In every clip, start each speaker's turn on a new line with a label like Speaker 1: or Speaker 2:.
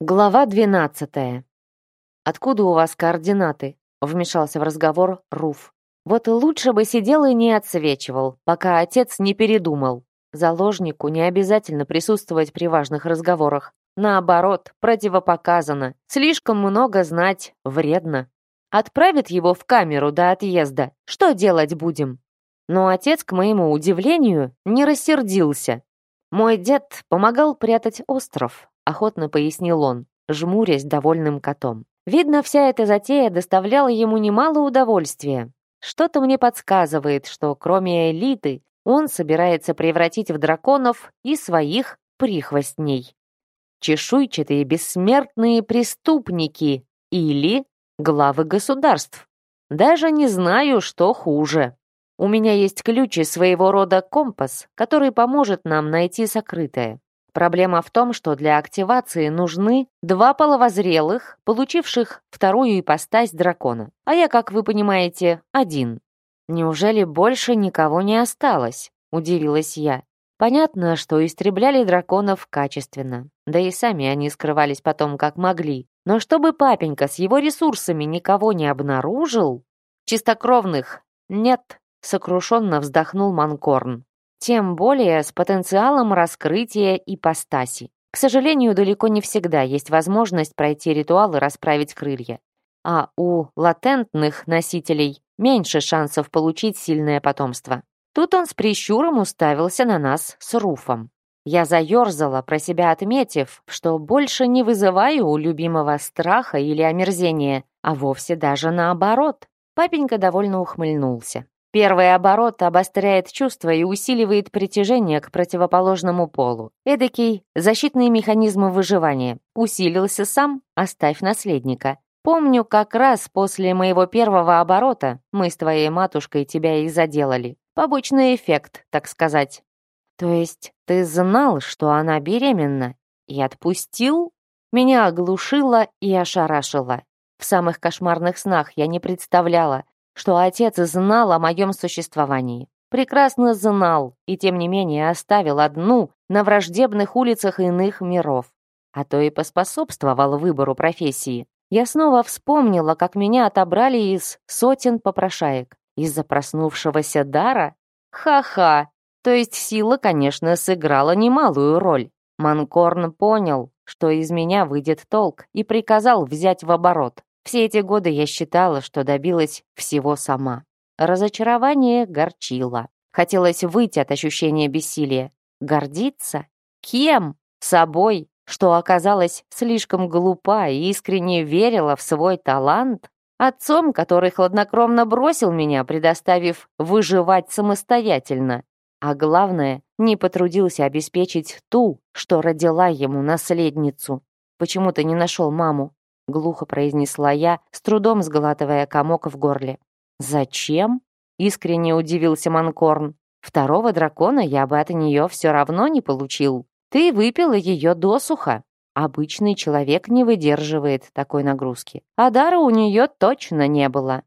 Speaker 1: Глава двенадцатая. «Откуда у вас координаты?» — вмешался в разговор Руф. «Вот лучше бы сидел и не отсвечивал, пока отец не передумал. Заложнику не обязательно присутствовать при важных разговорах. Наоборот, противопоказано. Слишком много знать вредно. Отправит его в камеру до отъезда. Что делать будем?» Но отец, к моему удивлению, не рассердился. Мой дед помогал прятать остров, охотно пояснил он, жмурясь довольным котом. Видно, вся эта затея доставляла ему немало удовольствия. Что-то мне подсказывает, что кроме элиты он собирается превратить в драконов и своих прихвостней. Чешуйчатые бессмертные преступники или главы государств. Даже не знаю, что хуже. У меня есть ключ и своего рода компас, который поможет нам найти сокрытое. Проблема в том, что для активации нужны два половозрелых, получивших вторую ипостась дракона. А я, как вы понимаете, один. Неужели больше никого не осталось? Удивилась я. Понятно, что истребляли драконов качественно. Да и сами они скрывались потом как могли. Но чтобы папенька с его ресурсами никого не обнаружил... Чистокровных нет, сокрушенно вздохнул Манкорн. Тем более с потенциалом раскрытия ипостаси. К сожалению, далеко не всегда есть возможность пройти ритуал и расправить крылья. А у латентных носителей меньше шансов получить сильное потомство. Тут он с прищуром уставился на нас с Руфом. Я заерзала, про себя отметив, что больше не вызываю у любимого страха или омерзения, а вовсе даже наоборот. Папенька довольно ухмыльнулся. Первый оборот обостряет чувства и усиливает притяжение к противоположному полу. Эдакий защитный механизм выживания. Усилился сам, оставь наследника. Помню, как раз после моего первого оборота мы с твоей матушкой тебя и заделали. Побочный эффект, так сказать. То есть ты знал, что она беременна, и отпустил? Меня оглушило и ошарашило. В самых кошмарных снах я не представляла, что отец знал о моем существовании. Прекрасно знал и, тем не менее, оставил одну на враждебных улицах иных миров. А то и поспособствовал выбору профессии. Я снова вспомнила, как меня отобрали из сотен попрошаек. Из-за проснувшегося дара? Ха-ха! То есть сила, конечно, сыграла немалую роль. Манкорн понял, что из меня выйдет толк, и приказал взять в оборот. Все эти годы я считала, что добилась всего сама. Разочарование горчило. Хотелось выйти от ощущения бессилия. Гордиться? Кем? Собой, что оказалась слишком глупа и искренне верила в свой талант? Отцом, который хладнокровно бросил меня, предоставив выживать самостоятельно. А главное, не потрудился обеспечить ту, что родила ему наследницу. Почему ты не нашел маму? — глухо произнесла я, с трудом сглатывая комок в горле. «Зачем?» — искренне удивился Манкорн. «Второго дракона я бы от нее все равно не получил. Ты выпила ее досуха. Обычный человек не выдерживает такой нагрузки. А дара у нее точно не было».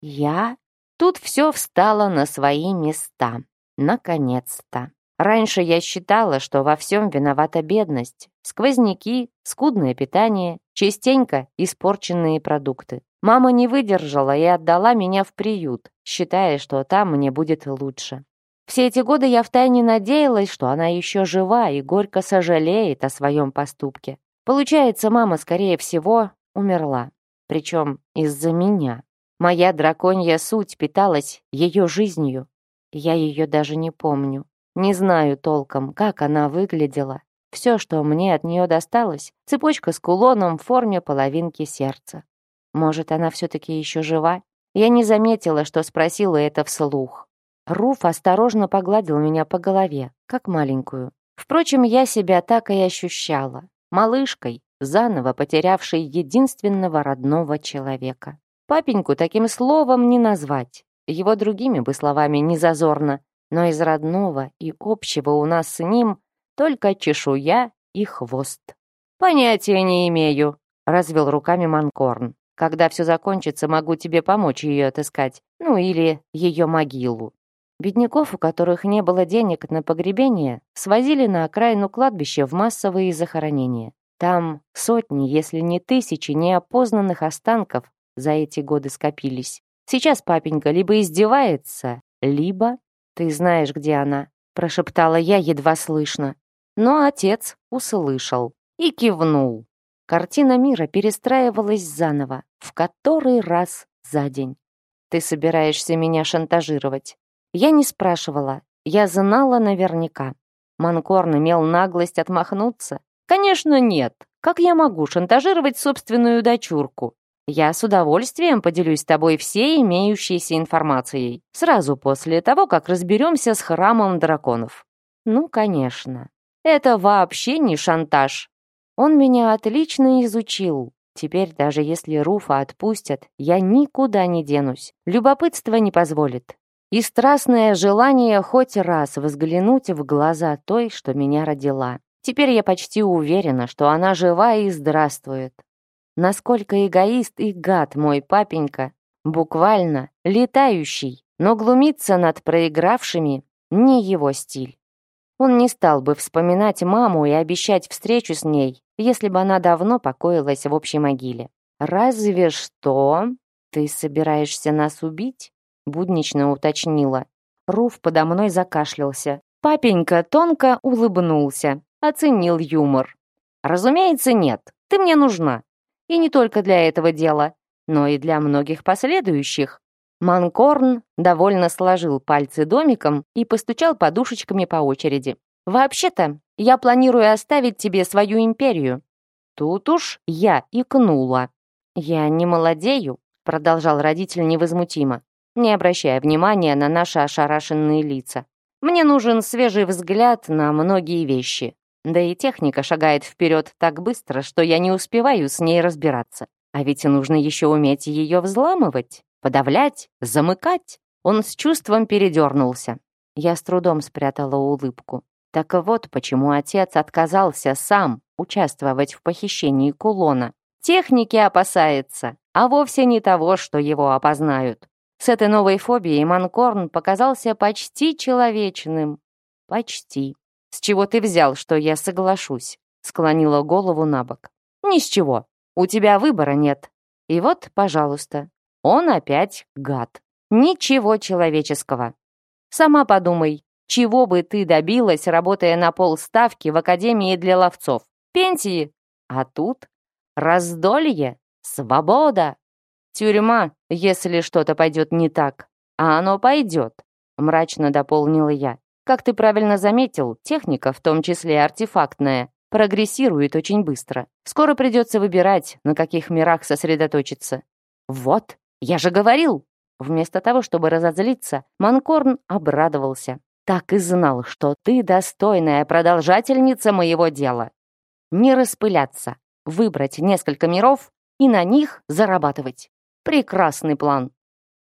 Speaker 1: «Я?» Тут все встало на свои места. Наконец-то. Раньше я считала, что во всем виновата бедность. Сквозняки, скудное питание, частенько испорченные продукты. Мама не выдержала и отдала меня в приют, считая, что там мне будет лучше. Все эти годы я втайне надеялась, что она еще жива и горько сожалеет о своем поступке. Получается, мама, скорее всего, умерла. Причем из-за меня. Моя драконья суть питалась ее жизнью. Я ее даже не помню. Не знаю толком, как она выглядела. Все, что мне от нее досталось, цепочка с кулоном в форме половинки сердца. Может, она все-таки еще жива? Я не заметила, что спросила это вслух. Руф осторожно погладил меня по голове, как маленькую. Впрочем, я себя так и ощущала. Малышкой, заново потерявшей единственного родного человека. Папеньку таким словом не назвать. Его другими бы словами не зазорно, но из родного и общего у нас с ним только чешуя и хвост. «Понятия не имею», — развел руками Манкорн. «Когда все закончится, могу тебе помочь ее отыскать, ну или ее могилу». Бедняков, у которых не было денег на погребение, свозили на окраину кладбища в массовые захоронения. Там сотни, если не тысячи неопознанных останков за эти годы скопились. Сейчас папенька либо издевается, либо... Ты знаешь, где она, прошептала я едва слышно. Но отец услышал и кивнул. Картина мира перестраивалась заново, в который раз за день. Ты собираешься меня шантажировать? Я не спрашивала, я знала наверняка. Манкорн имел наглость отмахнуться. Конечно, нет. Как я могу шантажировать собственную дочурку? Я с удовольствием поделюсь с тобой всей имеющейся информацией, сразу после того, как разберемся с храмом драконов. Ну, конечно. Это вообще не шантаж. Он меня отлично изучил. Теперь, даже если Руфа отпустят, я никуда не денусь. Любопытство не позволит. И страстное желание хоть раз взглянуть в глаза той, что меня родила. Теперь я почти уверена, что она жива и здравствует. Насколько эгоист и гад мой папенька, буквально летающий, но глумиться над проигравшими не его стиль. Он не стал бы вспоминать маму и обещать встречу с ней, если бы она давно покоилась в общей могиле. «Разве что ты собираешься нас убить?» буднично уточнила. Руф подо мной закашлялся. Папенька тонко улыбнулся, оценил юмор. «Разумеется, нет. Ты мне нужна. И не только для этого дела, но и для многих последующих. Манкорн довольно сложил пальцы домиком и постучал подушечками по очереди. «Вообще-то, я планирую оставить тебе свою империю». Тут уж я икнула. «Я не молодею», — продолжал родитель невозмутимо, не обращая внимания на наши ошарашенные лица. «Мне нужен свежий взгляд на многие вещи. Да и техника шагает вперед так быстро, что я не успеваю с ней разбираться. А ведь нужно еще уметь ее взламывать, подавлять, замыкать. Он с чувством передернулся. Я с трудом спрятала улыбку. Так вот, почему отец отказался сам участвовать в похищении кулона. Техники опасается, а вовсе не того, что его опознают. С этой новой фобией Манкорн показался почти человечным. Почти. «С чего ты взял, что я соглашусь?» Склонила голову на бок. «Ни с чего. У тебя выбора нет. И вот, пожалуйста, он опять гад. Ничего человеческого. Сама подумай, чего бы ты добилась, работая на полставки в Академии для ловцов? Пенсии. А тут раздолье, свобода, тюрьма, если что-то пойдет не так. А оно пойдет, мрачно дополнила я. Как ты правильно заметил, техника, в том числе артефактная, прогрессирует очень быстро. Скоро придется выбирать, на каких мирах сосредоточиться. Вот, я же говорил! Вместо того, чтобы разозлиться, Манкорн обрадовался. Так и знал, что ты достойная продолжательница моего дела. Не распыляться, выбрать несколько миров и на них зарабатывать. Прекрасный план.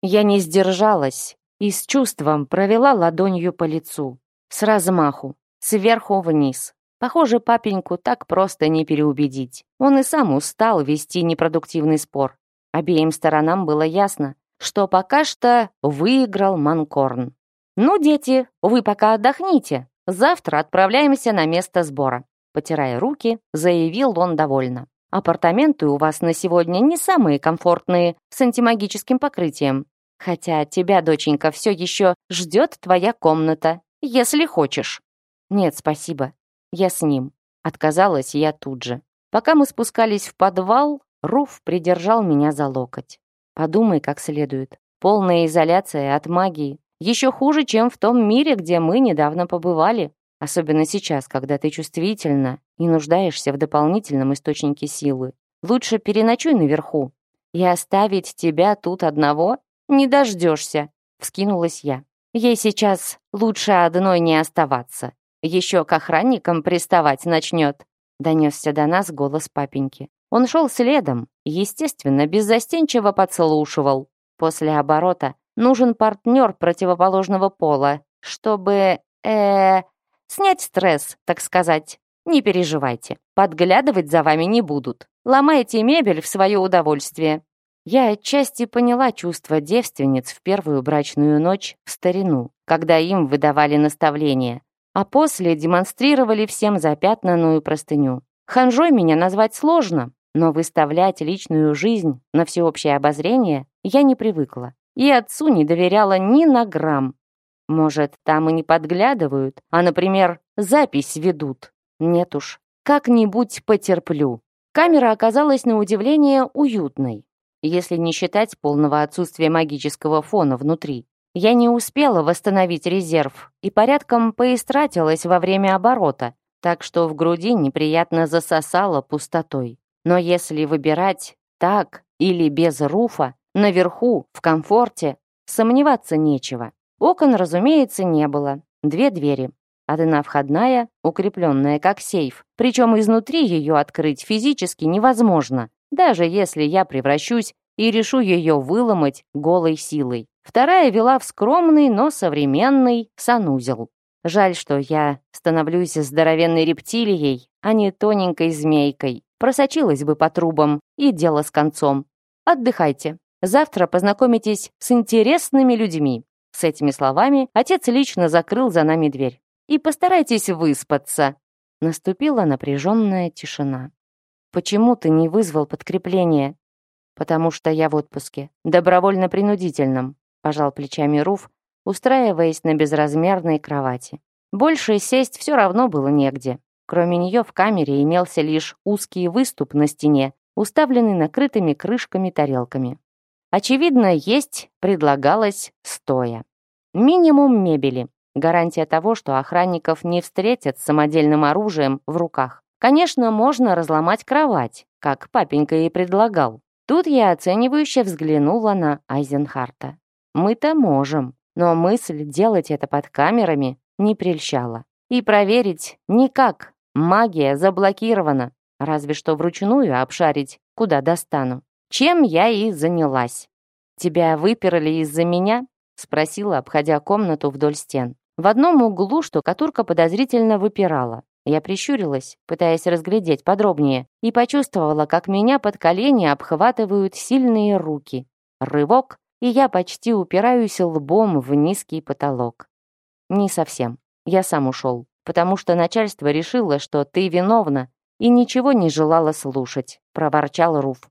Speaker 1: Я не сдержалась и с чувством провела ладонью по лицу. С размаху, сверху вниз. Похоже, папеньку так просто не переубедить. Он и сам устал вести непродуктивный спор. Обеим сторонам было ясно, что пока что выиграл Манкорн. «Ну, дети, вы пока отдохните. Завтра отправляемся на место сбора», потирая руки, заявил он довольно. «Апартаменты у вас на сегодня не самые комфортные, с антимагическим покрытием. Хотя тебя, доченька, все еще ждет твоя комната, если хочешь». «Нет, спасибо. Я с ним». Отказалась я тут же. Пока мы спускались в подвал, Руф придержал меня за локоть. «Подумай как следует. Полная изоляция от магии. Еще хуже, чем в том мире, где мы недавно побывали. Особенно сейчас, когда ты чувствительна и нуждаешься в дополнительном источнике силы. Лучше переночуй наверху. И оставить тебя тут одного «Не дождешься», — вскинулась я. «Ей сейчас лучше одной не оставаться. Еще к охранникам приставать начнет», — донесся до нас голос папеньки. Он шел следом, естественно, беззастенчиво подслушивал. После оборота нужен партнер противоположного пола, чтобы, э, снять стресс, так сказать. Не переживайте, подглядывать за вами не будут. Ломайте мебель в свое удовольствие. Я отчасти поняла чувства девственниц в первую брачную ночь в старину, когда им выдавали наставления, а после демонстрировали всем запятнанную простыню. Ханжой меня назвать сложно, но выставлять личную жизнь на всеобщее обозрение я не привыкла. И отцу не доверяла ни на грамм. Может, там и не подглядывают, а, например, запись ведут. Нет уж, как-нибудь потерплю. Камера оказалась на удивление уютной, если не считать полного отсутствия магического фона внутри. Я не успела восстановить резерв и порядком поистратилась во время оборота, так что в груди неприятно засосало пустотой. Но если выбирать так или без руфа, наверху, в комфорте, сомневаться нечего. Окон, разумеется, не было. Две двери. Одна входная, укрепленная как сейф, причем изнутри ее открыть физически невозможно, даже если я превращусь и решу ее выломать голой силой. Вторая вела в скромный, но современный санузел. Жаль, что я становлюсь здоровенной рептилией, а не тоненькой змейкой. Просочилась бы по трубам, и дело с концом. Отдыхайте. Завтра познакомитесь с интересными людьми. С этими словами отец лично закрыл за нами дверь. И постарайтесь выспаться. Наступила напряженная тишина. «Почему ты не вызвал подкрепление?» «Потому что я в отпуске. Добровольно-принудительном», пожал плечами Руф, устраиваясь на безразмерной кровати. Больше сесть все равно было негде. Кроме нее в камере имелся лишь узкий выступ на стене, уставленный накрытыми крышками тарелками. Очевидно, есть предлагалось стоя. Минимум мебели. Гарантия того, что охранников не встретят с самодельным оружием в руках. Конечно, можно разломать кровать, как папенька и предлагал. Тут я оценивающе взглянула на Айзенхарта. Мы-то можем, но мысль делать это под камерами не прельщала. И проверить никак. Магия заблокирована. Разве что вручную обшарить, куда достану. Чем я и занялась. «Тебя выперли из-за меня?» спросила, обходя комнату вдоль стен. В одном углу штукатурка подозрительно выпирала. Я прищурилась, пытаясь разглядеть подробнее, и почувствовала, как меня под колени обхватывают сильные руки. Рывок, и я почти упираюсь лбом в низкий потолок. Не совсем. Я сам ушел, потому что начальство решило, что ты виновна, и ничего не желала слушать, проворчал Руф.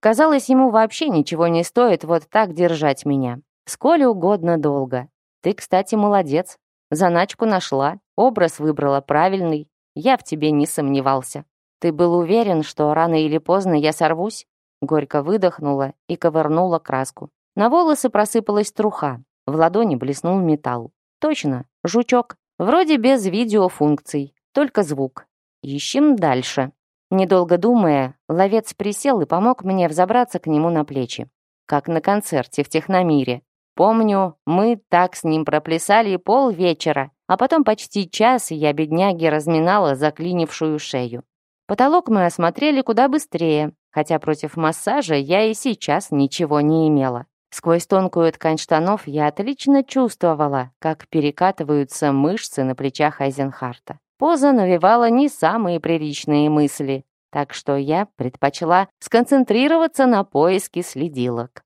Speaker 1: Казалось, ему вообще ничего не стоит вот так держать меня. Сколь угодно долго. Ты, кстати, молодец. Заначку нашла, образ выбрала правильный. Я в тебе не сомневался. Ты был уверен, что рано или поздно я сорвусь? Горько выдохнула и ковырнула краску. На волосы просыпалась труха. В ладони блеснул металл. Точно, жучок. Вроде без видеофункций, только звук. Ищем дальше. Недолго думая, ловец присел и помог мне взобраться к нему на плечи. Как на концерте в Техномире. Помню, мы так с ним проплясали полвечера, а потом почти час я бедняге разминала заклинившую шею. Потолок мы осмотрели куда быстрее, хотя против массажа я и сейчас ничего не имела. Сквозь тонкую ткань штанов я отлично чувствовала, как перекатываются мышцы на плечах Айзенхарта. Поза навевала не самые приличные мысли, так что я предпочла сконцентрироваться на поиске следилок.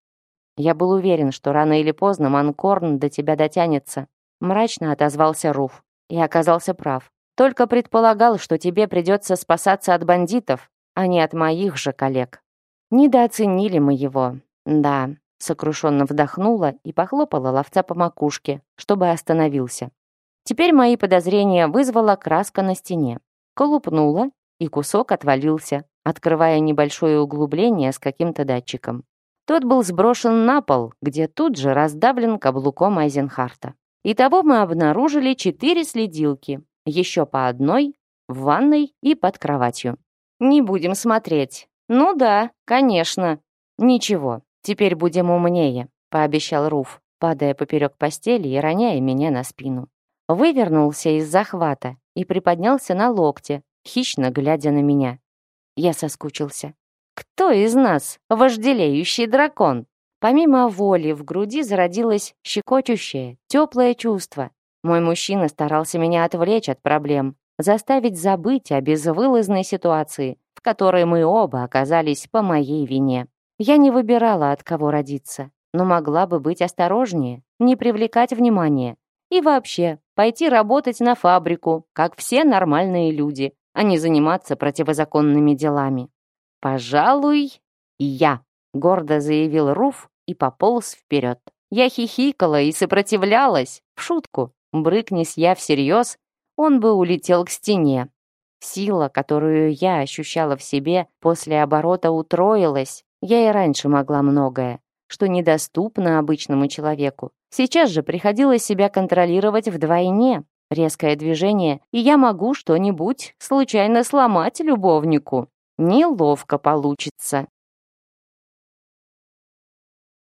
Speaker 1: Я был уверен, что рано или поздно Манкорн до тебя дотянется. Мрачно отозвался Руф и оказался прав. Только предполагал, что тебе придется спасаться от бандитов, а не от моих же коллег. Недооценили мы его. Да, Сокрушенно вдохнула и похлопала ловца по макушке, чтобы остановился. Теперь мои подозрения вызвала краска на стене. Колупнула, и кусок отвалился, открывая небольшое углубление с каким-то датчиком. Тот был сброшен на пол, где тут же раздавлен каблуком Айзенхарта. Итого мы обнаружили четыре следилки, еще по одной, в ванной и под кроватью. Не будем смотреть. Ну да, конечно. Ничего, «Теперь будем умнее», — пообещал Руф, падая поперек постели и роняя меня на спину. Вывернулся из захвата и приподнялся на локте, хищно глядя на меня. Я соскучился. «Кто из нас вожделеющий дракон?» Помимо воли в груди зародилось щекочущее, теплое чувство. Мой мужчина старался меня отвлечь от проблем, заставить забыть о безвылазной ситуации, в которой мы оба оказались по моей вине. Я не выбирала, от кого родиться, но могла бы быть осторожнее, не привлекать внимания. И вообще, пойти работать на фабрику, как все нормальные люди, а не заниматься противозаконными делами. «Пожалуй, я», — гордо заявил Руф и пополз вперед. Я хихикала и сопротивлялась, в шутку. Брыкнись я всерьез, он бы улетел к стене. Сила, которую я ощущала в себе после оборота, утроилась. Я и раньше могла многое, что недоступно обычному человеку. Сейчас же приходилось себя контролировать вдвойне. Резкое движение, и я могу что-нибудь случайно сломать любовнику. Неловко получится.